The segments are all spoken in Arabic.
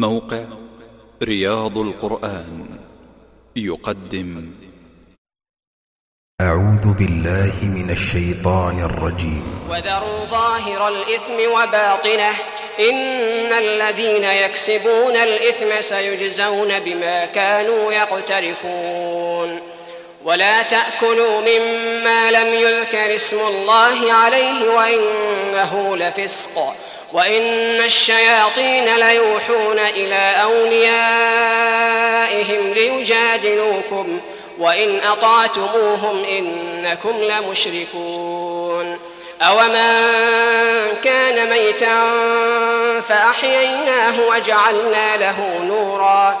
موقع رياض القرآن يقدم. أعوذ بالله من الشيطان الرجيم. وذروا ظاهر الإثم وباطنه. إن الذين يكسبون الإثم سيجزون بما كانوا يقترفون. ولا تأكلوا مما لم يذكر اسم الله عليه وإنه لفسق وإن الشياطين ليوحون إلى أوليائهم ليجادلوكم وإن أطعتموهم إنكم لمشركون أومن كان ميتا فأحييناه وجعلنا له نورا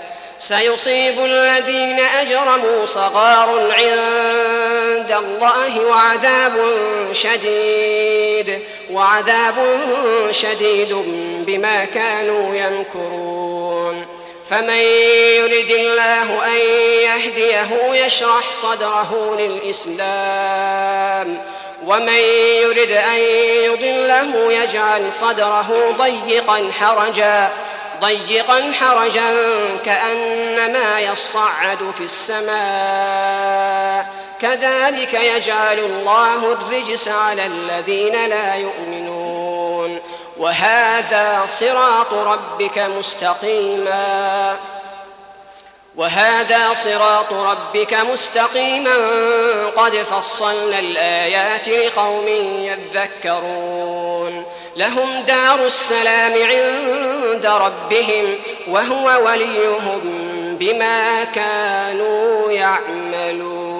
سيصيب الذين أجرموا صغار عند الله وعذاب شديد وعذاب شديد بما كانوا يمكرون. فمن يرد الله أن يهديه يشرح صدره للإسلام ومن يرد أن يضله يجعل صدره ضيقا حرجا. ضيقا حرجا كأنما يصعد في السماء. كذلك يجعل الله الرجس على الذين لا يؤمنون. وهذا صراط ربك مستقيما. وهذا صراط ربك مستقيما. قد فصلنا الآيات لقوم يذكرون. لهم دار السلام عند ربهم وهو وليهم بما كانوا يعملون.